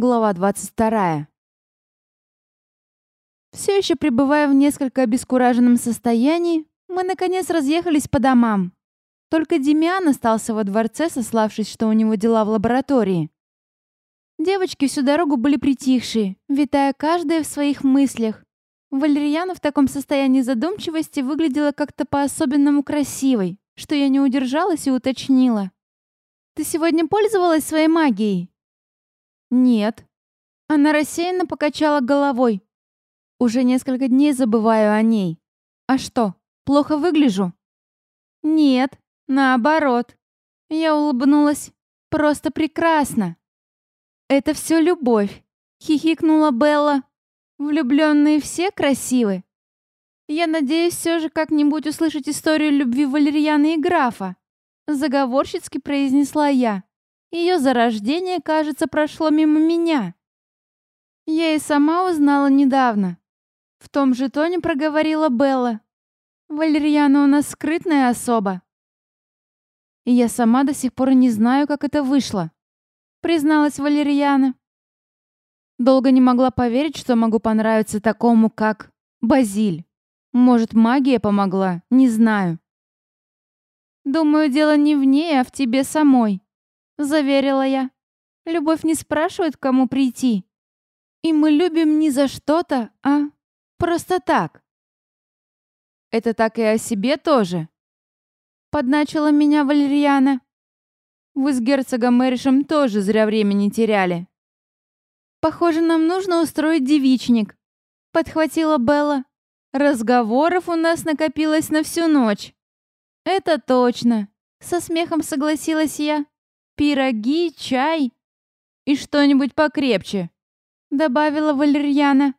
Глава 22. Все еще пребывая в несколько обескураженном состоянии, мы наконец разъехались по домам. Только Демиан остался во дворце, сославшись, что у него дела в лаборатории. Девочки всю дорогу были притихшие, витая каждая в своих мыслях. Валерьяна в таком состоянии задумчивости выглядела как-то по-особенному красивой, что я не удержалась и уточнила. «Ты сегодня пользовалась своей магией?» «Нет». Она рассеянно покачала головой. «Уже несколько дней забываю о ней. А что, плохо выгляжу?» «Нет, наоборот». Я улыбнулась. «Просто прекрасно». «Это все любовь», — хихикнула Белла. «Влюбленные все красивы. Я надеюсь все же как-нибудь услышать историю любви Валерьяна и графа», — заговорщицки произнесла я. Ее зарождение, кажется, прошло мимо меня. Я и сама узнала недавно. В том же тоне проговорила Белла. Валерьяна у нас скрытная особа. И я сама до сих пор не знаю, как это вышло, призналась Валерьяна. Долго не могла поверить, что могу понравиться такому, как Базиль. Может, магия помогла, не знаю. Думаю, дело не в ней, а в тебе самой заверила я. Любовь не спрашивает, кому прийти. И мы любим не за что-то, а просто так. Это так и о себе тоже. Подначила меня Валерьяна. Вы с герцогом Мэришем тоже зря времени теряли. Похоже, нам нужно устроить девичник. Подхватила Белла. Разговоров у нас накопилось на всю ночь. Это точно. Со смехом согласилась я. «Пироги, чай и что-нибудь покрепче», — добавила Валерьяна.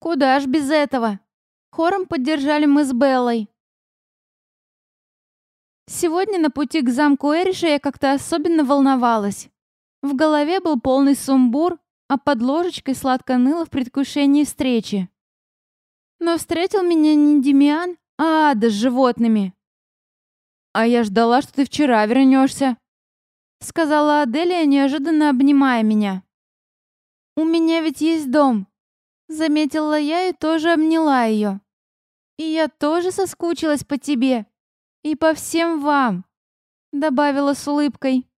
«Куда ж без этого?» Хором поддержали мы с Беллой. Сегодня на пути к замку Эриша я как-то особенно волновалась. В голове был полный сумбур, а под ложечкой сладко ныло в предвкушении встречи. Но встретил меня не Демиан, а Ада с животными. «А я ждала, что ты вчера вернешься», — сказала Аделия, неожиданно обнимая меня. «У меня ведь есть дом», — заметила я и тоже обняла ее. «И я тоже соскучилась по тебе и по всем вам», — добавила с улыбкой.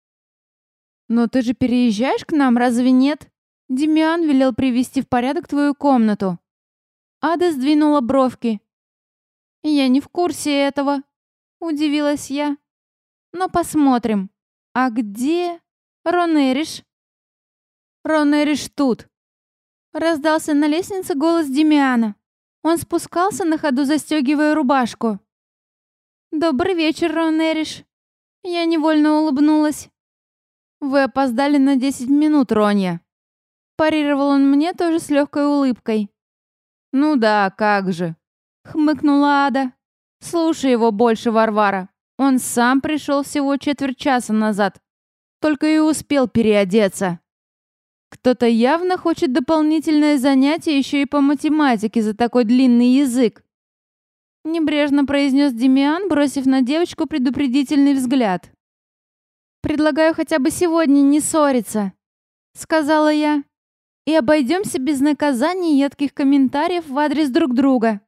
«Но ты же переезжаешь к нам, разве нет?» Демиан велел привести в порядок твою комнату. Ада сдвинула бровки. «Я не в курсе этого», — удивилась я. «Но посмотрим». «А где Ронериш?» «Ронериш тут!» Раздался на лестнице голос Демиана. Он спускался на ходу, застегивая рубашку. «Добрый вечер, Ронериш!» Я невольно улыбнулась. «Вы опоздали на десять минут, Ронья!» Парировал он мне тоже с легкой улыбкой. «Ну да, как же!» Хмыкнула Ада. «Слушай его больше, Варвара. Он сам пришел всего четверть часа назад. Только и успел переодеться. Кто-то явно хочет дополнительное занятие еще и по математике за такой длинный язык. Небрежно произнес Демиан, бросив на девочку предупредительный взгляд. «Предлагаю хотя бы сегодня не ссориться», — сказала я. «И обойдемся без наказаний и едких комментариев в адрес друг друга».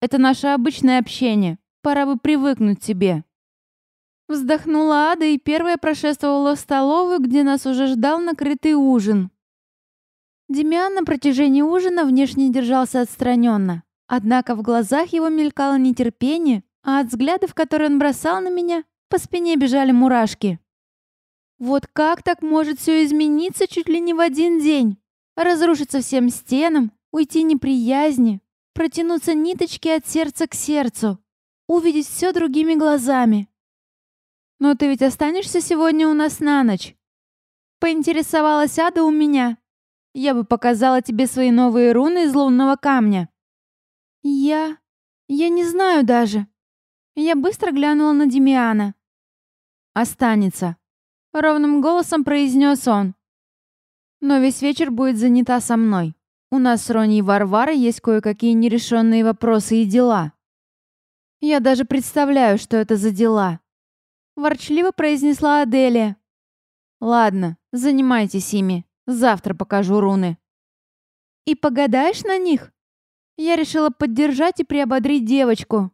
«Это наше обычное общение. Пора бы привыкнуть к тебе». Вздохнула Ада и первая прошествовала в столовую, где нас уже ждал накрытый ужин. Демиан на протяжении ужина внешне держался отстраненно. Однако в глазах его мелькало нетерпение, а от взглядов, которые он бросал на меня, по спине бежали мурашки. Вот как так может все измениться чуть ли не в один день? Разрушиться всем стенам, уйти неприязни, протянуться ниточки от сердца к сердцу увидеть все другими глазами. «Но ты ведь останешься сегодня у нас на ночь?» Поинтересовалась Ада у меня. «Я бы показала тебе свои новые руны из лунного камня». «Я... я не знаю даже». Я быстро глянула на Демиана. «Останется», — ровным голосом произнес он. «Но весь вечер будет занята со мной. У нас с Роней и Варварой есть кое-какие нерешенные вопросы и дела». Я даже представляю, что это за дела. Ворчливо произнесла Аделия. Ладно, занимайтесь ими. Завтра покажу руны. И погадаешь на них? Я решила поддержать и приободрить девочку.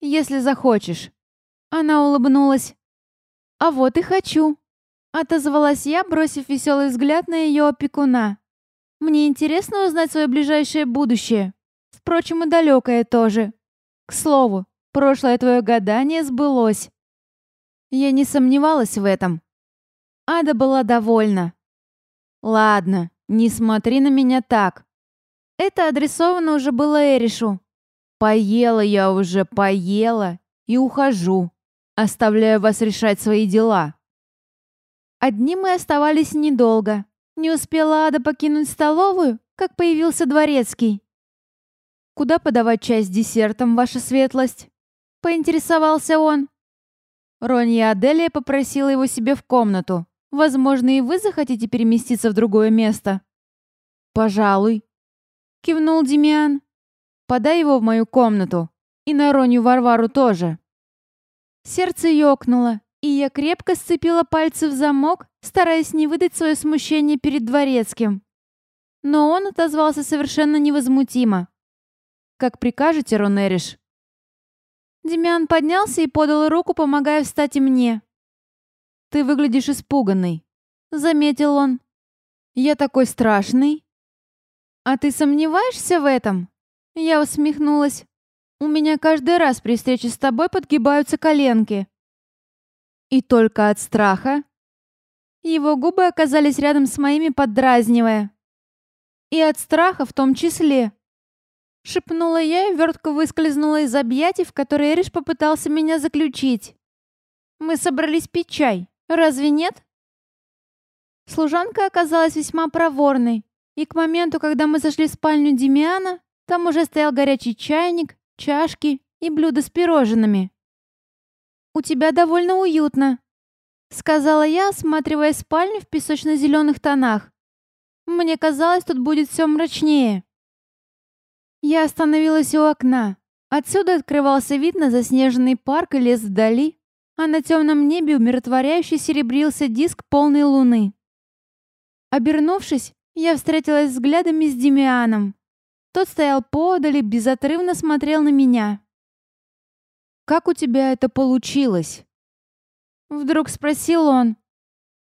Если захочешь. Она улыбнулась. А вот и хочу. Отозвалась я, бросив веселый взгляд на ее опекуна. Мне интересно узнать свое ближайшее будущее. Впрочем, и далекое тоже. К слову, прошлое твое гадание сбылось. Я не сомневалась в этом. Ада была довольна. «Ладно, не смотри на меня так. Это адресовано уже было Эришу. Поела я уже, поела и ухожу. Оставляю вас решать свои дела». Одни мы оставались недолго. Не успела Ада покинуть столовую, как появился дворецкий. «Куда подавать чай с десертом, ваша светлость?» — поинтересовался он. Ронья Аделия попросила его себе в комнату. Возможно, и вы захотите переместиться в другое место. Пожалуй. Кивнул Демиан. Подай его в мою комнату. И на Ронью Варвару тоже. Сердце ёкнуло, и я крепко сцепила пальцы в замок, стараясь не выдать свое смущение перед дворецким. Но он отозвался совершенно невозмутимо. «Как прикажете, Ронериш?» Демиан поднялся и подал руку, помогая встать и мне. «Ты выглядишь испуганный», — заметил он. «Я такой страшный». «А ты сомневаешься в этом?» Я усмехнулась. «У меня каждый раз при встрече с тобой подгибаются коленки». «И только от страха?» Его губы оказались рядом с моими, поддразнивая. «И от страха в том числе», Шепнула я и вертко выскользнула из объятий, в которые Эриш попытался меня заключить. «Мы собрались пить чай. Разве нет?» Служанка оказалась весьма проворной, и к моменту, когда мы зашли в спальню Демиана, там уже стоял горячий чайник, чашки и блюдо с пирожными. «У тебя довольно уютно», — сказала я, осматривая спальню в песочно-зеленых тонах. «Мне казалось, тут будет все мрачнее». Я остановилась у окна. Отсюда открывался вид на заснеженный парк и лес вдали, а на темном небе умиротворяюще серебрился диск полной луны. Обернувшись, я встретилась взглядами с Демианом. Тот стоял поодаль и безотрывно смотрел на меня. «Как у тебя это получилось?» Вдруг спросил он.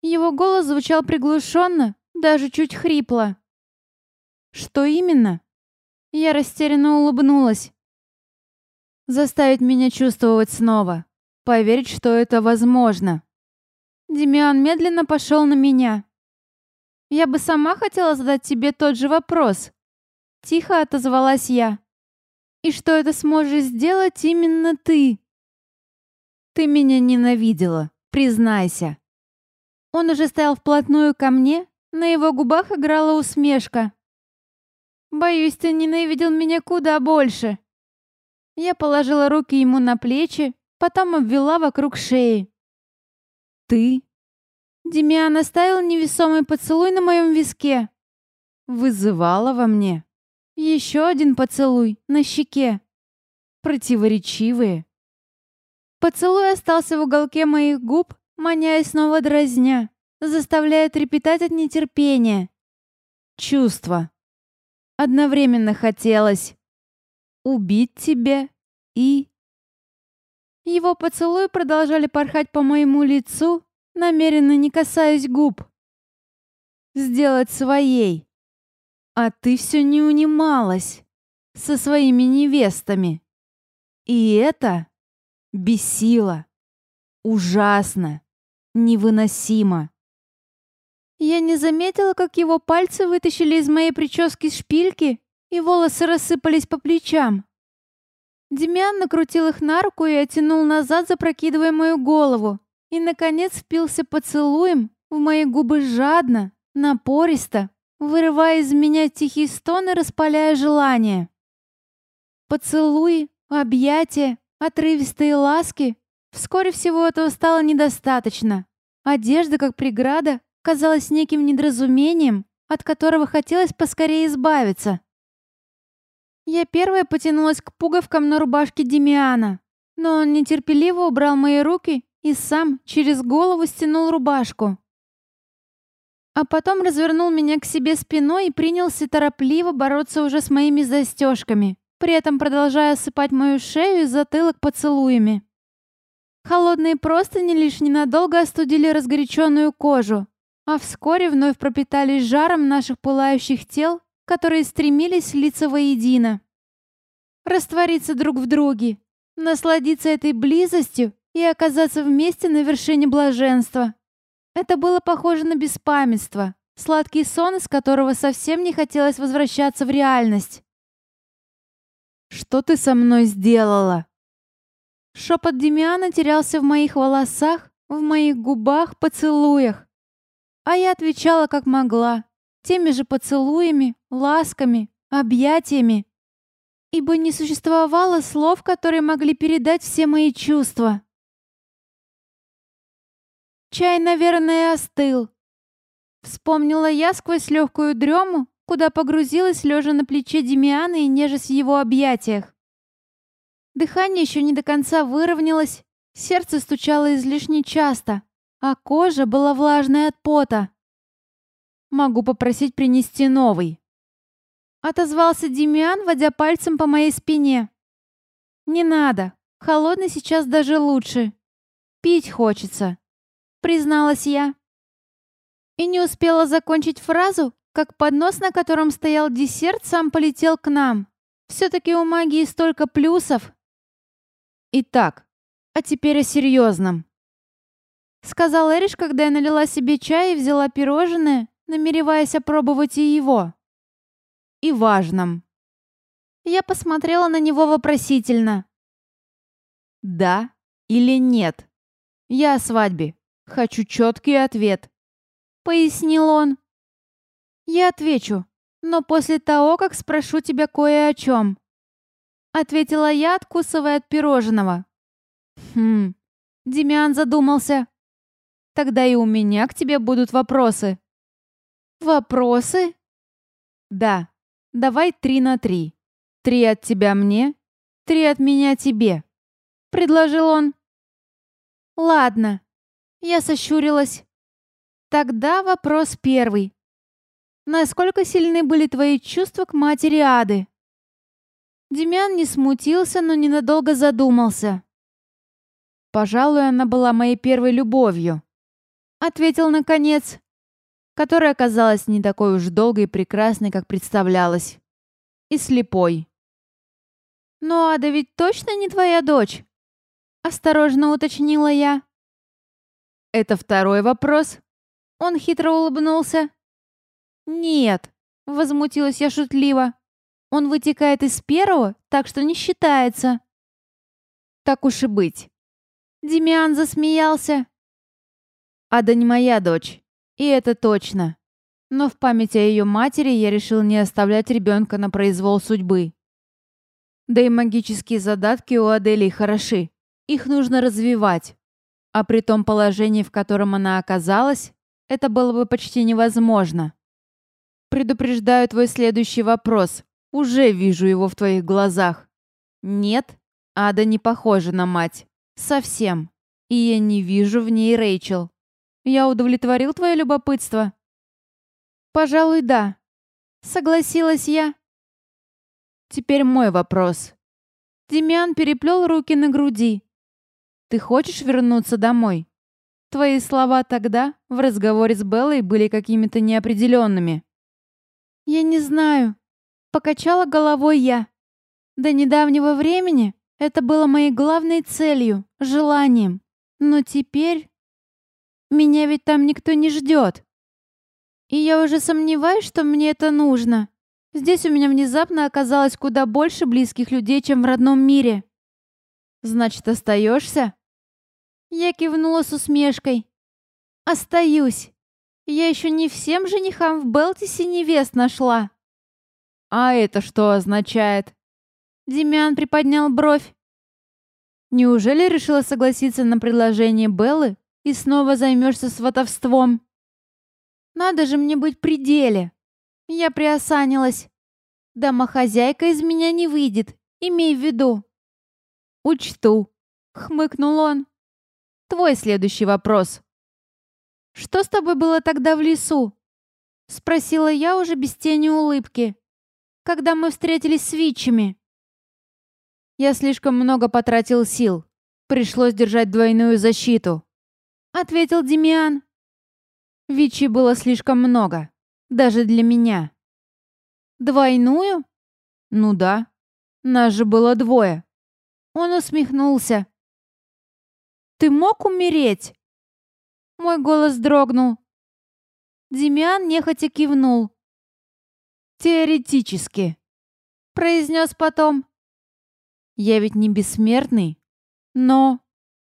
Его голос звучал приглушенно, даже чуть хрипло. «Что именно?» Я растерянно улыбнулась. Заставить меня чувствовать снова. Поверить, что это возможно. Демиан медленно пошел на меня. Я бы сама хотела задать тебе тот же вопрос. Тихо отозвалась я. И что это сможешь сделать именно ты? Ты меня ненавидела, признайся. Он уже стоял вплотную ко мне, на его губах играла усмешка. Боюсь, ты ненавидел меня куда больше. Я положила руки ему на плечи, потом обвела вокруг шеи. Ты? Демиан оставил невесомый поцелуй на моем виске. Вызывала во мне. Еще один поцелуй на щеке. Противоречивые. Поцелуй остался в уголке моих губ, маня и снова дразня, заставляя трепетать от нетерпения. Чувства. Одновременно хотелось убить тебя и... Его поцелуи продолжали порхать по моему лицу, намеренно не касаясь губ. Сделать своей. А ты все не унималась со своими невестами. И это бесило. Ужасно. Невыносимо. Я не заметила, как его пальцы вытащили из моей прически шпильки, и волосы рассыпались по плечам. Демьян накрутил их на руку и оттянул назад, запрокидывая мою голову, и, наконец, впился поцелуем в мои губы жадно, напористо, вырывая из меня тихие стоны, распаляя желание. Поцелуи, объятия, отрывистые ласки. Вскоре всего этого стало недостаточно. Одежда, как преграда, казалось неким недоразумением, от которого хотелось поскорее избавиться. Я первая потянулась к пуговкам на рубашке Демиана, но он нетерпеливо убрал мои руки и сам через голову стянул рубашку, А потом развернул меня к себе спиной и принялся торопливо бороться уже с моими застежками, при этом продолжая осыпать мою шею и затылок поцелуями. Холодные простыни лишь ненадолго остудили разгоряченную кожу, а вскоре вновь пропитались жаром наших пылающих тел, которые стремились слиться воедино. Раствориться друг в друге, насладиться этой близостью и оказаться вместе на вершине блаженства. Это было похоже на беспамятство, сладкий сон, из которого совсем не хотелось возвращаться в реальность. «Что ты со мной сделала?» Шепот Демиана терялся в моих волосах, в моих губах, поцелуях. А я отвечала как могла, теми же поцелуями, ласками, объятиями. Ибо не существовало слов, которые могли передать все мои чувства. Чай, наверное, остыл. Вспомнила я сквозь легкую дрему, куда погрузилась, лежа на плече Демиана и нежесть в его объятиях. Дыхание еще не до конца выровнялось, сердце стучало излишне часто, а кожа была влажной от пота. «Могу попросить принести новый», — отозвался Демиан, водя пальцем по моей спине. «Не надо, холодный сейчас даже лучше. Пить хочется» призналась я. И не успела закончить фразу, как поднос, на котором стоял десерт, сам полетел к нам. Все-таки у магии столько плюсов. Итак, а теперь о серьезном. Сказал Эриш, когда я налила себе чай и взяла пирожное, намереваясь опробовать и его. И важном. Я посмотрела на него вопросительно. Да или нет? Я о свадьбе. Хочу четкий ответ», — пояснил он. «Я отвечу, но после того, как спрошу тебя кое о чем», — ответила я, откусывая от пирожного. «Хм...» — Демиан задумался. «Тогда и у меня к тебе будут вопросы». «Вопросы?» «Да. Давай три на три. Три от тебя мне, три от меня тебе», — предложил он. «Ладно», я сощурилась. Тогда вопрос первый. Насколько сильны были твои чувства к матери Ады? Демян не смутился, но ненадолго задумался. «Пожалуй, она была моей первой любовью», — ответил наконец, которая оказалась не такой уж долгой и прекрасной, как представлялась. И слепой. «Но Ада ведь точно не твоя дочь?» — осторожно уточнила я. Это второй вопрос?» Он хитро улыбнулся. «Нет», — возмутилась я шутливо. «Он вытекает из первого, так что не считается». «Так уж и быть». Демиан засмеялся. «Ада не моя дочь, и это точно. Но в память о ее матери я решил не оставлять ребенка на произвол судьбы. Да и магические задатки у Аделии хороши. Их нужно развивать. А при том положении, в котором она оказалась, это было бы почти невозможно. Предупреждаю твой следующий вопрос. Уже вижу его в твоих глазах. Нет, Ада не похожа на мать. Совсем. И я не вижу в ней Рэйчел. Я удовлетворил твое любопытство? Пожалуй, да. Согласилась я. Теперь мой вопрос. Демиан переплел руки на груди. Ты хочешь вернуться домой? Твои слова тогда, в разговоре с Беллой, были какими-то неопределенными. Я не знаю. Покачала головой я. До недавнего времени это было моей главной целью, желанием. Но теперь... Меня ведь там никто не ждет. И я уже сомневаюсь, что мне это нужно. Здесь у меня внезапно оказалось куда больше близких людей, чем в родном мире. Значит, остаешься? Я кивнула с усмешкой. Остаюсь. Я еще не всем женихам в Белтисе невест нашла. А это что означает? Демян приподнял бровь. Неужели решила согласиться на предложение Беллы и снова займешься сватовством? Надо же мне быть при деле. Я приосанилась. Домохозяйка из меня не выйдет, имей в виду. «Учту», — хмыкнул он. «Твой следующий вопрос». «Что с тобой было тогда в лесу? Спросила я уже без тени улыбки. Когда мы встретились с Вичами. Я слишком много потратил сил. Пришлось держать двойную защиту. Ответил Демиан. Вичи было слишком много. Даже для меня. Двойную? Ну да. Нас же было двое. Он усмехнулся. Ты мог умереть? Мой голос дрогнул. Демиан нехотя кивнул. «Теоретически», — произнес потом. «Я ведь не бессмертный, но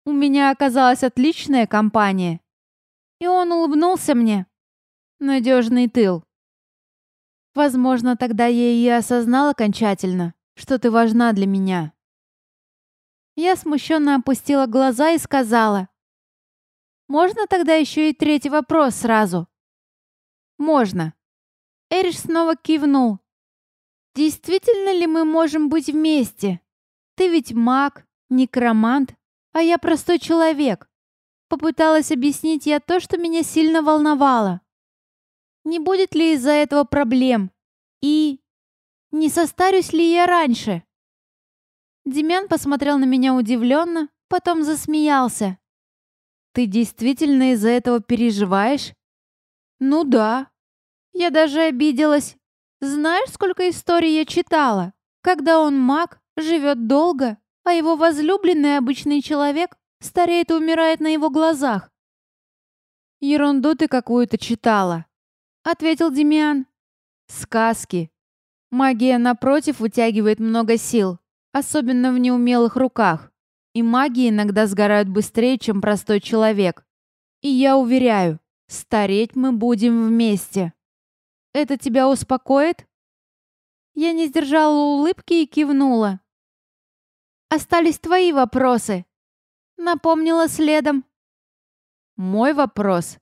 у меня оказалась отличная компания». И он улыбнулся мне. Надежный тыл. Возможно, тогда я и осознал окончательно, что ты важна для меня. Я смущенно опустила глаза и сказала. «Можно тогда еще и третий вопрос сразу?» «Можно». Эриш снова кивнул. «Действительно ли мы можем быть вместе? Ты ведь маг, некромант, а я простой человек». Попыталась объяснить я то, что меня сильно волновало. Не будет ли из-за этого проблем? И не состарюсь ли я раньше? Демян посмотрел на меня удивленно, потом засмеялся. «Ты действительно из-за этого переживаешь?» «Ну да». Я даже обиделась. Знаешь, сколько историй я читала? Когда он маг, живет долго, а его возлюбленный обычный человек стареет и умирает на его глазах. «Ерунду ты какую-то читала», — ответил Демиан. «Сказки. Магия, напротив, вытягивает много сил, особенно в неумелых руках. И маги иногда сгорают быстрее, чем простой человек. И я уверяю, стареть мы будем вместе. Это тебя успокоит?» Я не сдержала улыбки и кивнула. «Остались твои вопросы», — напомнила следом. «Мой вопрос».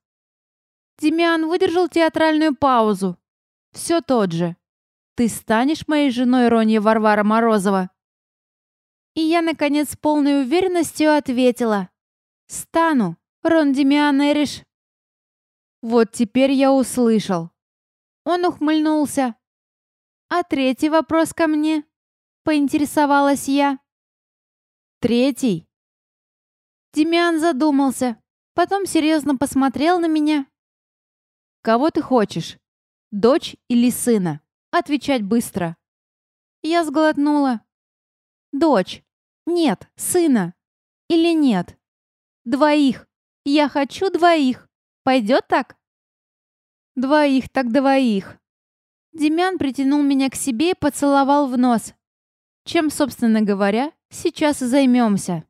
Демиан выдержал театральную паузу. «Все тот же. Ты станешь моей женой, Ронья Варвара Морозова?» И я, наконец, с полной уверенностью ответила. «Стану, Рон Демиан Эриш». Вот теперь я услышал. Он ухмыльнулся. «А третий вопрос ко мне?» — поинтересовалась я. «Третий?» Демиан задумался, потом серьезно посмотрел на меня. «Кого ты хочешь? Дочь или сына? Отвечать быстро». Я сглотнула. «Дочь. Нет, сына. Или нет? Двоих. Я хочу двоих. Пойдет так? Двоих так двоих. Демян притянул меня к себе и поцеловал в нос. Чем, собственно говоря, сейчас и займемся.